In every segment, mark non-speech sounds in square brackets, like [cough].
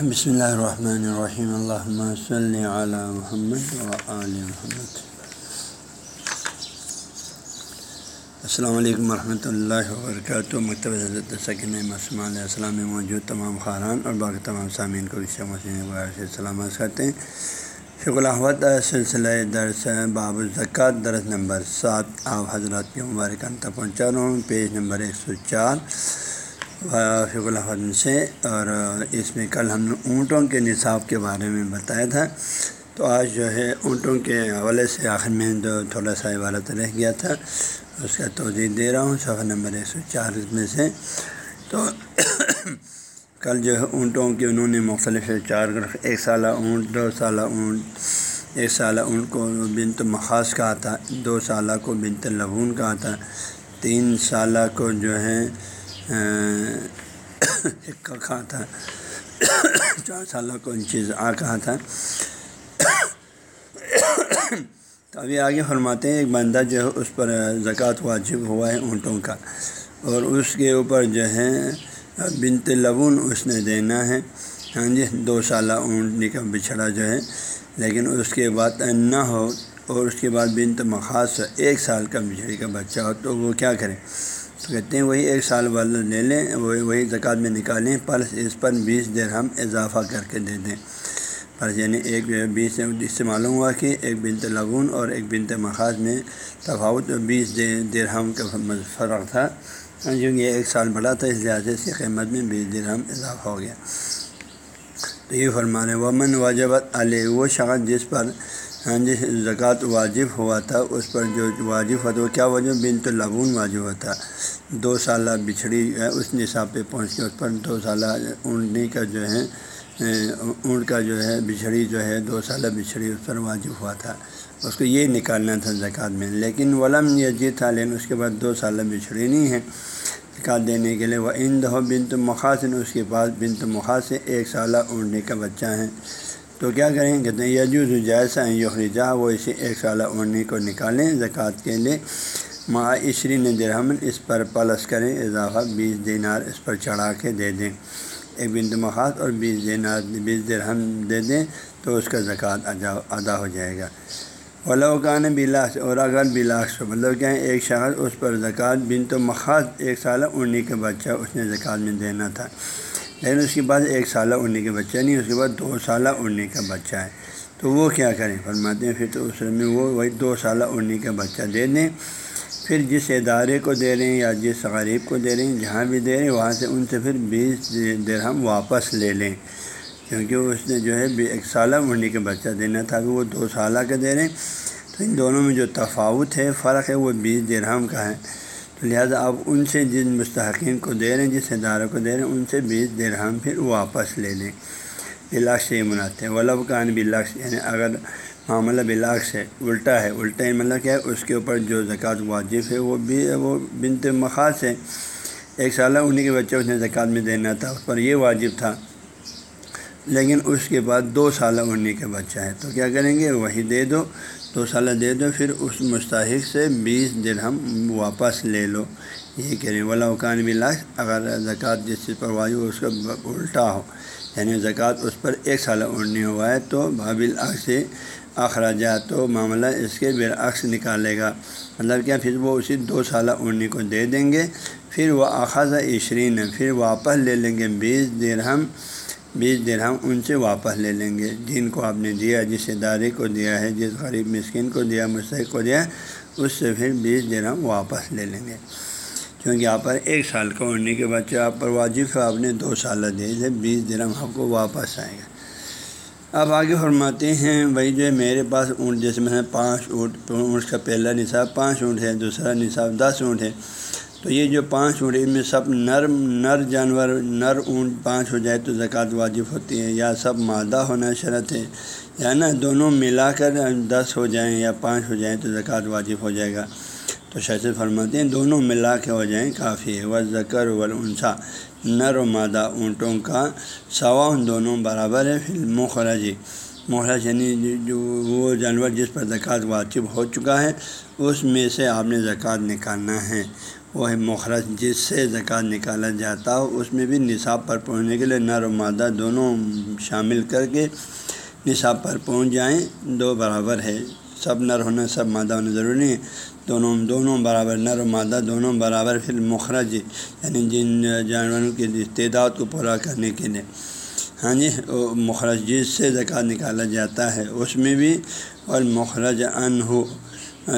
بسم اللہ الرحمن الرحیم اللہ صلی علی محمد و علیہ محمد السلام علیکم ورحمۃ اللہ وبرکاتہ مکتب حضرت سکن مسلم علیہ السلام میں موجود تمام خاران اور باقی تمام سامعین کو سے سلامت کرتے ہیں شکر احمد سلسلہ درس باب الزکوٰۃ درس نمبر سات آپ حضرات کے مبارکان تک پہنچا رہا ہوں پیج نمبر ایک سو چار فق الحمد سے۔ اور اس میں کل ہم نے اونٹوں کے نصاب کے بارے میں بتایا تھا۔ تو آج جو ہے اونٹوں کے حوالے سے آخر میں جو تھوڑا سا عبارت رہ گیا تھا۔ اس کا توجہ دے رہا ہوں صفحہ نمبر ایک سو چار میں سے۔ تو [coughs] کل جو ہے اونٹوں کے انہوں نے مختلف چار ایک سالہ اونٹ، دو سالہ اونٹ۔ ایک سالہ اونٹ کو بنت مخاص کہا تھا، دو سالہ کو بنت لبون کہا تھا۔ تین سالہ کو جو ہے کہا تھا، چار سالہ کو ان چیز آ کہا تھا۔ تو ابھی آگے فرماتے ہیں، ایک بندہ جو ہے، اس پر زکوٰۃ واجب ہوا ہے اونٹوں کا۔ اور اس کے اوپر جو ہے، بنت لبون اس نے دینا ہے۔ ہاں جی دو سالہ اونٹنی کا بچھڑا جو ہے۔ لیکن اس کے بعد نہ ہو، اور اس کے بعد بنت مخاص ایک سال کا بچھڑی کا بچہ ہو، تو وہ کیا کرے؟ تو کہتے ہیں، وہی ایک سال والا لے لیں، وہی وہی زکوٰۃ میں نکالیں، پر اس پر بیس درہم اضافہ کر کے دے دیں۔ پر یعنی ایک بیس اس سے معلوم ہوا کہ ایک بنت لگون اور ایک بنت مخاص میں تفاوت بیس درہم کا فرق تھا۔ کیونکہ ایک سال بڑا تھا، اس لحاظ سے قیمت میں بیس درہم اضافہ ہو گیا۔ تو یہ فرما رہے ومن واجبت علیہ وہ شخص جس پر ہاں جی زکوٰۃ واجب ہوا تھا، اس پر جو واجب ہوا تھا وہ کیا وجہ بنت لبون واجب ہوا تھا، دو سالہ بچھڑی ہے، اس نصاب پہ پہنچ کے اس پر دو سالہ اونٹنی کا جو ہے، اونٹ کا جو ہے، بچھڑی جو ہے، دو سالہ بچھڑی اس پر واجب ہوا تھا۔ اس کو یہ نکالنا تھا زکوٰۃ میں۔ لیکن ولم یہ جی تھا، لیکن اس کے بعد دو سالہ بچھڑی نہیں ہے۔ زکوٰۃ دینے کے لیے وہ ان دہو بنت مخاصن اس کے پاس بنت مخاص ایک سالہ اونٹنے کا بچہ ہے۔ تو کیا کریں کہتے ہیں یجوز جیسا یخرجا وہ اسے ایک سالہ اونی کو نکالیں زکوٰۃ کے لیے۔ ماں عشری نے درہمن اس پر پلس کریں، اضافہ بیس دینار اس پر چڑھا کے دے دیں۔ ایک بنت مخاط اور بیس دینار، بیس درہم دے دیں تو اس کا زکوٰۃ ادا ہو جائے گا۔ ولاقان بلاس اور اگر بلاس مطلب کیا ہے ایک شخص اس پر زکوٰۃ، بنت مخاط ایک سالہ اونی کا بچہ اس نے زکوٰۃ میں دینا تھا۔ لیکن اس کے بعد ایک سالہ اڑنے کا بچہ نہیں یعنی اس کے بعد دو سالہ اڑنے کا بچہ ہے۔ تو وہ کیا کریں؟ فرماتے ہیں، پھر تو اس میں وہ وہی دو سالہ اڑنے کا بچہ دے دیں۔ پھر جس ادارے کو دے رہے ہیں یا جس غریب کو دے رہے ہیں، جہاں بھی دے رہے ہیں، وہاں سے ان سے پھر بیس درہم واپس لے لیں۔ کیونکہ اس نے جو ہے ایک سالہ اڑنے کا بچہ دینا تھا کہ وہ دو سالہ کا دے رہے ہیں۔ تو ان دونوں میں جو تفاوت ہے، فرق ہے، وہ بیس درہم کا ہے۔ لہٰذا آپ ان سے جن مستحقین کو دے رہے ہیں، جس اداروں کو دے رہے ہیں، ان سے بیس درہم پھر واپس لے لیں۔ بلاکس یہ مناتے ہیں۔ ولب کان بلاکس یعنی اگر معاملہ بلاکس ہے الٹا ہے، الٹا مطلب کیا ہے؟ اس کے اوپر جو زکوٰۃ واجب ہے، وہ بھی وہ بنت مخاص ہے۔ ایک سالہ انہیں کے بچے اس نے زکوٰۃ میں دینا تھا، اس پر یہ واجب تھا۔ لیکن اس کے بعد دو سالہ انہیں کا بچہ ہے۔ تو کیا کریں گے؟ وہی دے دو۔ دو سالہ دے دو، پھر اس مستحق سے بیس درہم واپس لے لو۔ یہ کہہ رہے ہیں ولا اوقان بلاس اگر زکوٰۃ جس چیز پر واجب اس کا الٹا ہو۔ یعنی زکوٰۃ اس پر ایک سالہ اڑنے ہوا ہے، تو بابل سے اخراجات تو معاملہ اس کے برعکس نکالے گا۔ مطلب کیا پھر وہ اسی دو سالہ اڑنے کو دے دیں گے، پھر وہ اخذ عشرین پھر واپس لے لیں گے بیس درہم بیس درہم ان سے واپس لے لیں گے۔ جن کو آپ نے دیا، جس ادارے کو دیا ہے، جس غریب مسکین کو دیا مستحق کو دیا، اس سے پھر بیس درہم واپس لے لیں گے۔ کیونکہ آپ پر ایک سال کا اڑنے کے بچے آپ پر واجب ہے آپ نے دو سالہ دے دے، بیس درہم آپ کو واپس آئے گا۔ اب آگے فرماتے ہیں بھائی جو ہے، میرے پاس اونٹ جیسے میں پانچ اونٹ اونٹ کا پہلا نصاب پانچ اونٹ ہے، دوسرا نصاب دس اونٹ ہے۔ تو یہ جو پانچ اونٹ ان میں سب نر نر جانور، نر اونٹ پانچ ہو جائے تو زکوٰۃ واجب ہوتی ہے یا سب مادہ ہونا شرط ہے یا نا دونوں ملا کر دس ہو جائیں یا پانچ ہو جائیں تو زکوٰۃ واجب ہو جائے گا۔ تو شیسے فرماتے ہیں دونوں ملا کے ہو جائیں کافی ہے۔ و زکر ونسا نر و مادہ اونٹوں کا سوا دونوں برابر ہے پھر مخرجی محرج یعنی جو وہ جانور جس پر زکوٰۃ واجب ہو چکا ہے، اس میں سے آپ نے زکوٰۃ نکالنا ہے۔ وہ ہے مخرج جس سے زکوٰۃ نکالا جاتا ہو، اس میں بھی نصاب پر پہنچنے کے لیے نر و مادہ دونوں شامل کر کے نصاب پر پہنچ جائیں، دو برابر ہے۔ سب نر ہونا، سب مادہ ہونا ضروری ہے۔ دونوں دونوں برابر، نر و مادہ دونوں برابر۔ پھر مخرج یعنی جن جانوروں کی تعداد کو پورا کرنے کے لیے۔ ہاں جی مخرج جس سے زکوٰۃ نکالا جاتا ہے، اس میں بھی۔ اور مخرج ان ہو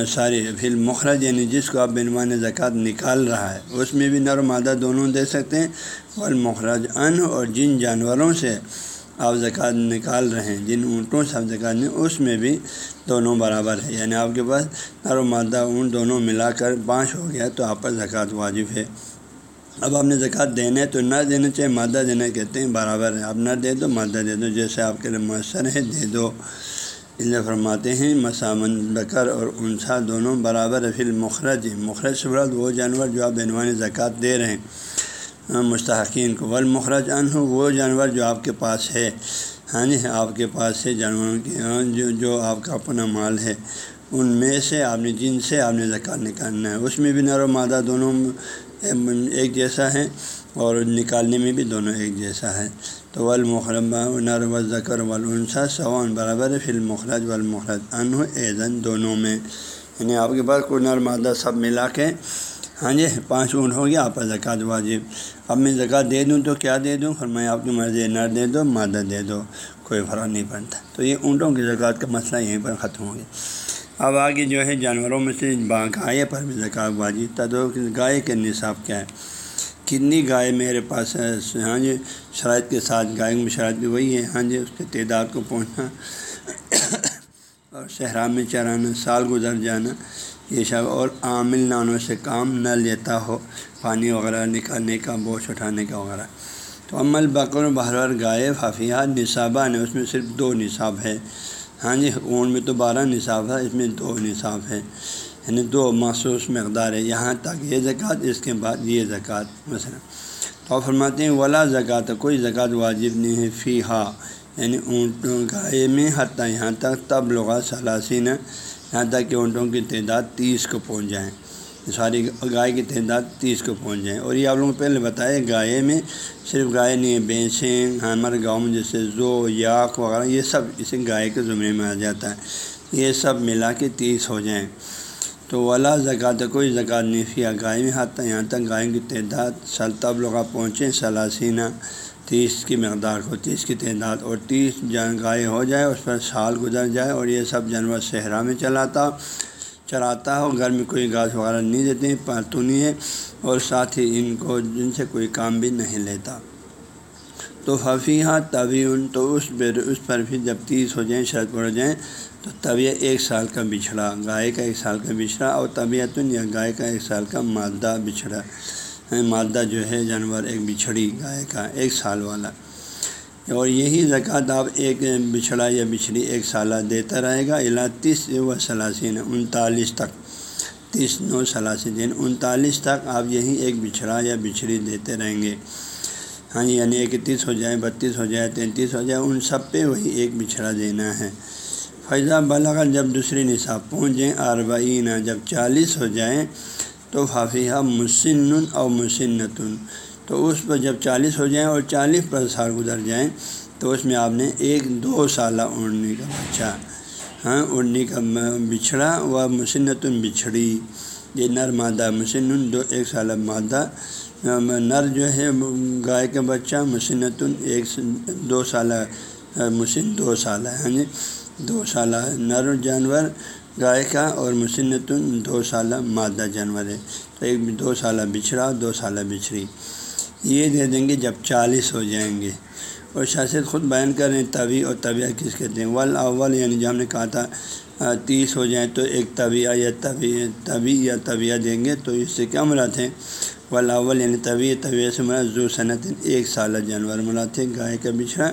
ساری پھر مخرج یعنی جس کو آپ بنوان زکوٰۃ نکال رہا ہے، اس میں بھی نر و مادہ دونوں دے سکتے ہیں۔ اور مخرج ان اور جن جانوروں سے آپ زکوٰۃ نکال رہے ہیں، جن اونٹوں سے آپ زکوٰۃ نہیں اس میں بھی دونوں برابر ہے۔ یعنی آپ کے پاس نر و مادہ اونٹ دونوں ملا کر پانچ ہو گیا تو آپ پر زکوٰۃ واجب ہے۔ اب آپ نے زکوٰۃ دینا ہے تو نہ دینا چاہے مادہ دینا کہتے ہیں برابر ہے۔ آپ نہ دے دو، مادہ دے دو، جیسے آپ کے لیے میسر ہے، دے دو۔ اس فرماتے ہیں، مسامن بکر اور انسا دونوں برابر پھر مخرج مخرج سبرت وہ جانور جو آپ بینوان زکوٰۃ دے رہے ہیں ہاں، مستحقین کو۔ والمخرج ان ہو وہ جانور جو آپ کے پاس ہے۔ ہاں جی آپ کے پاس سے جانوروں کی ہاں، جو جو آپ کا اپنا مال ہے۔ ان میں سے آپ نے جن سے آپ نے زکوٰۃ نکالنا ہے۔ اس میں بھی نر و مادہ دونوں ایک جیسا ہے اور نکالنے میں بھی دونوں ایک جیسا ہے۔ تو والمخربہ نر و ذکر والانسا سوان برابر فی المخرج والمخرج ان ایزن دونوں میں۔ یعنی آپ کے پاس کوئی نر مادہ سب ملا کے ہاں جی پانچ اونٹ ہو گیا، آپ کا زکوٰۃ واجب۔ اب میں زکوٰۃ دے دوں تو کیا دے دوں؟ فرمائے آپ کی مرضی نر دے دو، مادہ دے دو، کوئی فرق نہیں پڑتا۔ تو یہ اونٹوں کی زکوٰۃ کا مسئلہ یہیں پر ختم ہو گیا۔ اب آگے جو ہے، جانوروں میں سے گائے پر بھی زکوٰۃ واجب تھا تو گائے کے نصاب کیا ہے؟ کتنی گائے میرے پاس ہے ہاں جی شرائط کے ساتھ گائے میں شرائط بھی وہی ہے ہاں جی اس کے تعداد کو پہنچنا اور صحرا میں چرانا، سال گزر جانا، یہ سب اور عامل نانوں سے کام نہ لیتا ہو، پانی وغیرہ نکالنے کا، بوجھ اٹھانے کا وغیرہ۔ تو عمل بکر بہرور گائے فافیہ نصابہ نے اس میں صرف دو نصاب ہے ہاں جی اون میں تو بارہ نصاب ہے، اس میں دو نصاب ہے یعنی دو مخصوص مقدار ہے، یہاں تک یہ زکوٰۃ، اس کے بعد یہ زکوٰۃ، مثلا۔ تو فرماتے ہیں، ولا زکوٰۃ، کوئی زکوٰۃ واجب نہیں ہے فی ہا یعنی اونٹوں گائے میں حتیٰ یہاں تک تب لغا سلاسین یہاں تک کہ اونٹوں کی تعداد تیس کو پہنچ جائیں ساری گائے کی تعداد تیس کو پہنچ جائیں اور یہ آپ لوگوں کو پہلے بتائے گائے میں صرف گائے نہیں ہے، بھینسیں ہمارے گاؤں میں جیسے زو یاک وغیرہ، یہ سب اسے گائے کے زمرے میں آ جاتا ہے۔ یہ سب ملا کے تیس ہو جائیں۔ تو ولا زکوٰۃ کوئی زکوٰۃ نہیں فیا گائے میں حتیٰ یہاں تک گائے کی تعداد سال تب لوگ پہنچیں سلاسینہ تیس کی مقدار ہو، تیس کی تعداد۔ اور تیس جان گائے ہو جائے، اس پر سال گزر جائے اور یہ سب جانور صحرا میں چلاتا، چراتا ہو۔ گھر میں کوئی گھاس وغیرہ نہیں دیتے پالتو نہیں ہے۔ اور ساتھ ہی ان کو جن سے کوئی کام بھی نہیں لیتا۔ تو حفیحہ ہاں، طبی ان تو اس اس پر بھی جب تیس ہو جائیں، شرط پڑ جائیں، تو طبیعت ایک سال کا بچھڑا، گائے کا ایک سال کا بچھڑا، اور طبیعت یا گائے کا ایک سال کا مادہ بچھڑا۔ یعنی مادہ جو ہے، جانور ایک بچھڑی گائے کا ایک سال والا۔ اور یہی زکوٰۃ آپ ایک بچھڑا یا بچھڑی ایک سالہ دیتا رہے گا، الا تیس و سلاسین انتالیس تک۔ تیس نو سلاسی دن انتالیس تک آپ یہی ایک بچھڑا یا بچھڑی دیتے رہیں گے۔ ہاں جی یعنی اکتیس ہو جائے، بتیس ہو جائے، تینتیس ہو جائے، ان سب پہ وہی ایک بچھڑا دینا ہے۔ فیضہ بلاغ جب دوسری نصاب پہنچیں اربعین جب چالیس ہو جائیں، تو حافیہ مسن اور مسنتن تو اس پر جب چالیس ہو جائیں اور چالیس پر سال گزر جائیں، تو اس میں آپ نے ایک دو سالہ اڑنے کا بچہ ہاں اڑنے کا بچھڑا و مسنتن بچھڑی۔ یہ نر مادہ مسن دو، ایک سالہ مادہ نر جو ہے، گائے کا بچہ مسنتن ایک دو سالہ، مسن دو سالہ ہاں جی دو سالہ نر جانور گائے کا اور مسنتن دو سالہ مادہ جانور ہے۔ تو ایک دو سالہ بچھڑا، دو سالہ بچھڑی۔ یہ دے دیں گے جب چالیس ہو جائیں گے۔ اور شاست خود بیان کر رہے ہیں، طبی اور طبیع کس کہتے ہیں؟ ول اول یعنی جو ہم نے کہا تھا، تیس ہو جائیں تو ایک طبیعہ یا طبی طبی یا طبیعہ دیں گے تو اس سے کیا مراد ہے؟ ول اول یعنی طبی طبیعت سے مراد زو صنعت، ایک سالہ جانور مراد ہے، گائے کا بچھڑا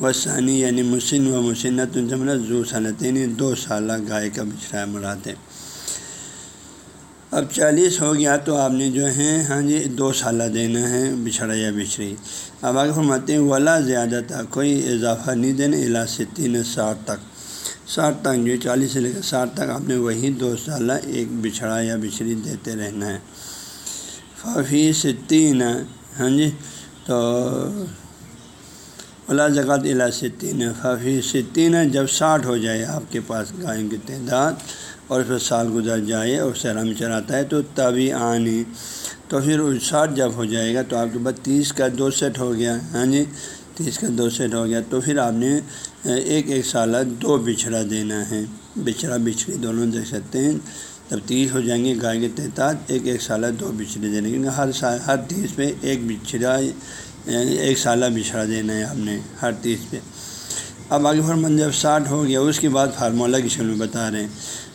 و ثانی یعنی مسن و مسنت، ان سے مراد زو صنعتیں یعنی دو سالہ گائے کا بچھڑا مراد ہے۔ اب چالیس ہو گیا تو آپ نے جو ہے ہاں جی دو سالہ دینا ہے، بچھڑا یا بچھڑی۔ اب آگے فرماتے ہیں، ولا زیادہ تھا کوئی اضافہ نہیں دینا، الا ستین ساٹھ تک۔ ساٹھ تک جو چالیس سے لے کر ساٹھ تک آپ نے وہی دو سالہ ایک بچھڑا یا بچھڑی دیتے رہنا ہے۔ ففی ستین ہاں جی؟ تو اللہ زکوٰۃ اللہ ستین، ففی ستین جب ساٹھ ہو جائے آپ کے پاس گائے کی تعداد اور پھر سال گزر جائے اور سرم چراتا ہے تو تبھی آنی تو پھر ساٹھ جب ہو جائے گا تو آپ کے پاس تیس کا دو سیٹ ہو گیا ہاں جی؟ تیس کا دو سیٹ ہو گیا، تو پھر آپ نے ایک ایک سالہ دو بچھڑا دینا ہے، بچھڑا بچھڑی دونوں دیکھ سکتے ہیں۔ جب تیس ہو جائیں گے گائے کے تعداد ایک ایک سالہ دو بچھڑے دینے کیونکہ یعنی ہر سال، ہر تیس پہ ایک بچھڑا یعنی ایک سالہ بچھڑا دینا ہے آپ نے ہر تیس پہ اب آگے فرمان جب ساٹھ ہو گیا، اس کے بعد فارمولہ کی شکل میں بتا رہے ہیں۔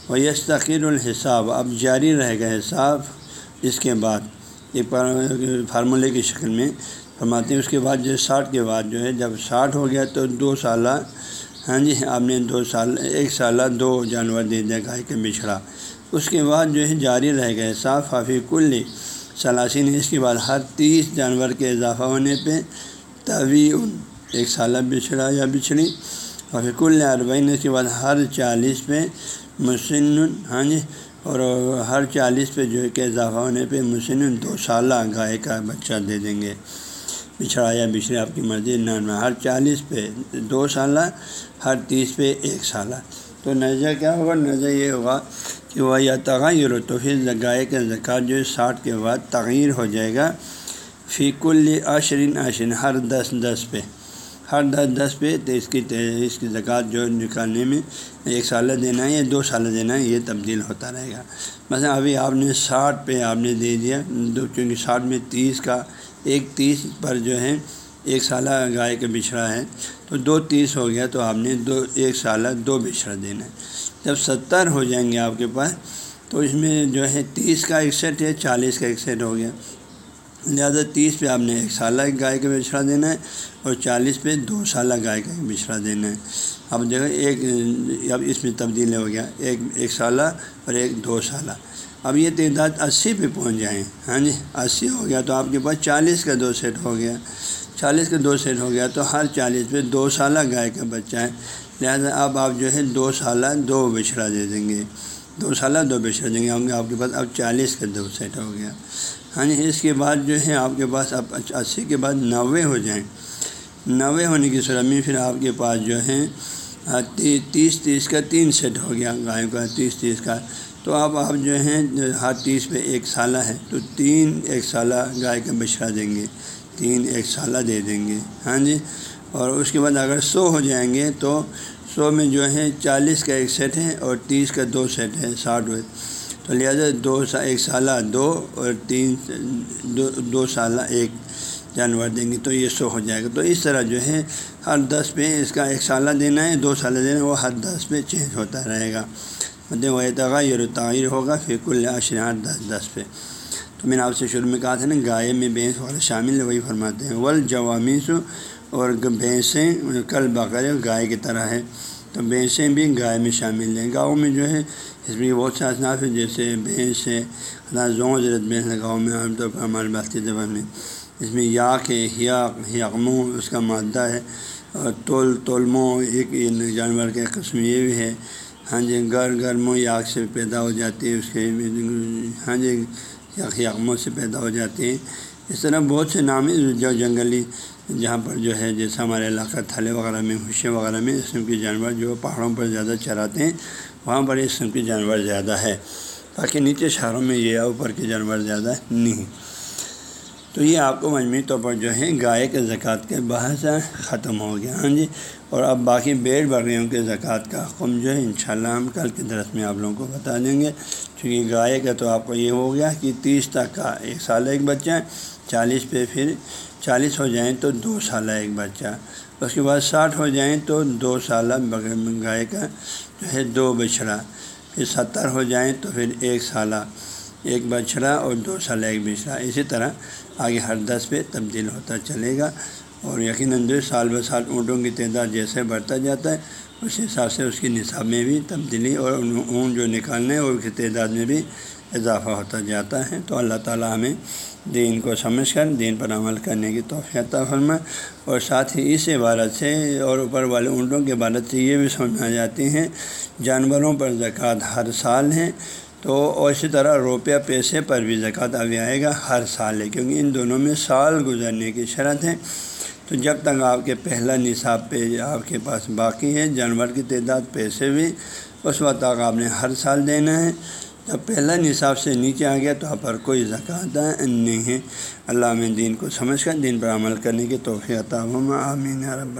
وہ یس تقیر الحساب۔ اب جاری رہے گا حساب اس کے بعد۔ ایک فارمولے کی شکل میں فرماتے ہیں۔ اس کے بعد جو ساٹھ کے بعد جو ہے، جب ساٹھ ہو گیا تو دو سالہ ہاں جی ہاں، آپ نے دو سال، ایک سالہ دو جانور دے دیا گائے کے بچھڑا۔ اس کے بعد جو ہے جاری رہے گا حساب فافی کل سلاسی نے اس کے بعد ہر تیس جانور کے اضافہ ہونے پہ طوی ایک سالہ بچھڑا یا بچھڑی۔ اور کل عربین اس کے بعد ہر چالیس پہ مسن ہاں جی اور ہر چالیس پہ جو ہے کہ اضافہ ہونے پہ مسن دو سالہ گائے کا بچہ دے دیں گے۔ بچھڑا یا بچھڑے آپ کی مرضی، نان، ہر چالیس پہ دو سالہ، ہر تیس پہ ایک سالہ۔ تو نظر کیا ہوگا؟ نظر یہ ہوگا کہ وہ یا تغیر ہو تو پھر گائے کا زکوٰۃ جو ہے ساٹھ کے بعد تغیر ہو جائے گا۔ فی کل عشرین عشرین، ہر دس دس پہ۔ ہر دس دس پہ تو اس کی اس کی زکوٰۃ جو نکالنے میں ایک سالہ دینا ہے یا دو سالہ دینا ہے، یہ تبدیل ہوتا رہے گا۔ مثلا ابھی آپ نے ساٹھ پہ آپ نے دے دیا، دو، چونکہ ساٹھ میں تیس کا ایک تیس پر جو ہے ایک سالہ گائے کا بچھڑا ہے، تو دو تیس ہو گیا تو آپ نے دو، ایک سالہ دو بچھڑا دینا ہے۔ جب ستر ہو جائیں گے آپ کے پاس، تو اس میں جو ہے تیس کا ایک سیٹ ہے، چالیس کا ایک سیٹ ہو گیا۔ لہٰذا تیس پہ آپ نے ایک سالہ گائے کا بچھڑا دینا ہے اور چالیس پہ دو سالہ گائے کا بچھڑا دینا ہے۔ اب جو ایک اب اس میں تبدیل ہو گیا، ایک ایک سالہ اور ایک دو سالہ۔ اب یہ تعداد اسی پہ پہنچ جائیں ہاں جی اسی ہو گیا تو آپ کے پاس چالیس کا دو سیٹ ہو گیا۔ چالیس کا دو سیٹ ہو گیا تو ہر چالیس پہ دو سالہ گائے کا بچہ ہے۔ لہٰذا اب آپ جو ہے دو سالہ دو بچھڑا دے دیں گے۔ دو سالہ دو بچھڑا دیں گے۔ ہوں گے آپ کے پاس اب چالیس کا دو سیٹ ہو گیا۔ ہاں جی اس کے بعد جو ہے آپ کے پاس اب اسی کے بعد نوے ہو جائیں۔ نوے ہونے کی صورت میں پھر آپ کے پاس جو ہے تیس تیس کا تین سیٹ ہو گیا۔ گائے کا تیس تیس کا۔ تو اب آپ جو ہیں ہر تیس پہ ایک سالہ ہے۔ تو تین ایک سالہ گائے کا بچھڑا دیں گے۔ تین ایک سالہ دے دیں گے۔ ہاں جی؟ اور اس کے بعد اگر سو ہو جائیں گے تو سو میں جو ہے چالیس کا ایک سیٹ ہے اور تیس کا دو سیٹ ہے ساٹھ ہوئے۔ تو لہٰذا دو سا، ایک سالہ دو اور تین دو دو سالہ ایک جانور دیں گے تو یہ سو ہو جائے گا۔ تو اس طرح جو ہے ہر دس پہ اس کا ایک سالہ دینا ہے، دو سالہ دینا ہے، وہ ہر دس پہ چینج ہوتا رہے گا۔ مطلب وہ تغیر تغیر ہوگا پھر کل ہر دس دس پہ۔ تو میں نے آپ سے شروع میں کہا تھا نا، گائے میں بھینس والا شامل ہے، وہی فرماتے ہیں۔ ول جوامیس اور بھینسیں کل بکر گائے کی طرح ہے تو بھینسیں بھی گائے میں شامل ہیں۔ گاؤں میں جو ہے، اس میں بہت سے اصناف ہیں، جیسے بھینس ہے زوں ضرورت بھینس ہے گاؤں میں عام طور پر ہمارے باستی زبان میں۔ اس میں یاق ہے، ہیاق یقمو اس کا مادہ ہے۔ اور تول، تولمو، ایک جانور کے قسم یہ بھی ہے۔ ہاں جی گر، گرمو، یاق سے پیدا ہو جاتی ہے اس کے ہاں جی یق یقموں سے پیدا ہو جاتی ہیں۔ اس طرح بہت سے نام ہیں جو جنگلی جہاں پر جو ہے جیسے ہمارے علاقہ تھلے وغیرہ میں خوشی وغیرہ میں اس قسم کے جانور جو پہاڑوں پر زیادہ چراتے ہیں، وہاں پر اس قسم کے جانور زیادہ ہے۔ باقی نیچے شہروں میں یہ اوپر کے جانور زیادہ نہیں۔ تو یہ آپ کو مجموعی طور پر جو ہے گائے کے زکوٰۃ کے بحث ختم ہو گیا۔ ہاں جی اور اب باقی بیڑ بکریوں کے زکوٰۃ کا حکم جو ہے انشاءاللہ ہم کل کے درس میں آپ لوگوں کو بتا دیں گے۔ چونکہ گائے کا تو آپ کو یہ ہو گیا کہ تیس تک کا ایک سال ایک بچہ ہے۔ چالیس پہ پھر چالیس ہو جائیں تو دو سالہ ایک بچہ۔ اس کے بعد ساٹھ ہو جائیں تو دو سالہ گائے کا جو ہے دو بچھڑا۔ پھر ستر ہو جائیں تو پھر ایک سالہ۔ ایک بچھڑا اور دو سالہ ایک بچھڑا۔ اسی طرح آگے ہر دس پہ تبدیل ہوتا چلے گا۔ اور یقیناً جو سال بہ سال اونٹوں کی تعداد جیسے بڑھتا جاتا ہے، اس حساب سے اس کی نصاب میں بھی تبدیلی اور اون جو نکالنے اور اس کی تعداد میں بھی اضافہ ہوتا جاتا ہے۔ تو اللہ تعالیٰ ہمیں دین کو سمجھ کر، دین پر عمل کرنے کی توفیع فرمائے۔ اور ساتھ ہی اس عبارت سے اور اوپر والے اونٹوں کے عبارت سے یہ بھی سمجھ آ جاتی ہیں، جانوروں پر زکوٰۃ ہر سال ہے تو اسی طرح روپیہ پیسے پر بھی زکوٰۃ ابھی آئے گا ہر سال ہے، کیونکہ ان دونوں میں سال گزرنے کی شرط ہے۔ تو جب تک آپ کے پہلا نصاب پہ آپ کے پاس باقی ہے، جانور کی تعداد پیسے بھی، اس وقت تک آپ نے ہر سال دینا ہے۔ جب پہلا نصاب سے نیچے آ گیا تو آپ پر کوئی زکوٰۃ نہیں ہے۔ اللہ میں دین کو سمجھ کر، دین پر عمل کرنے کی توفیع عطا آمین رب